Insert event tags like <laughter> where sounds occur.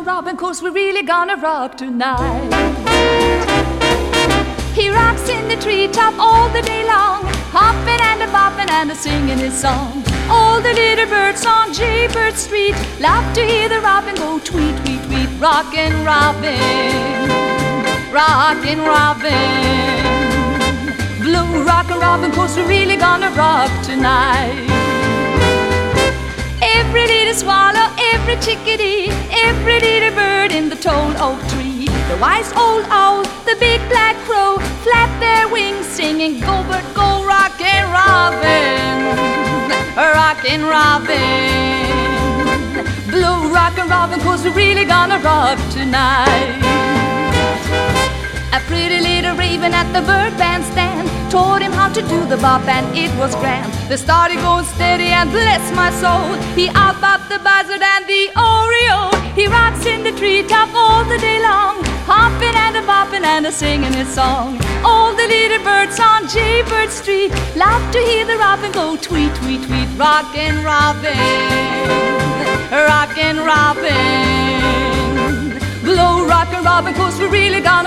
robin, cause we're really gonna rock tonight. He rocks in the treetop all the day long, hopping and a bopping and a singing his song. All the little birds on Jaybird Street love to hear the robin go tweet, tweet, tweet, rockin' robin, rockin' robin. Blue rockin' robin, cause we're really gonna rock tonight. Every chickadee, every little bird in the tall oak tree, the wise old owl, the big black crow, flap their wings, singing, Go bird, go rockin' robin, <laughs> rockin' robin. Blue rockin' robin, cause we're really gonna rock tonight. A pretty little raven at the bird bandstand taught him how to do the bop, and it was grand. They started going steady, and bless my soul, he out bopped the buzzard and the oriole. He rocks in the treetop all the day long, hopping and a bopping and a singing his song. All the little birds on Jaybird Street love to hear the robin go tweet, tweet, tweet, rockin' robin, rockin' robin. Blow rockin' robin, cause we really got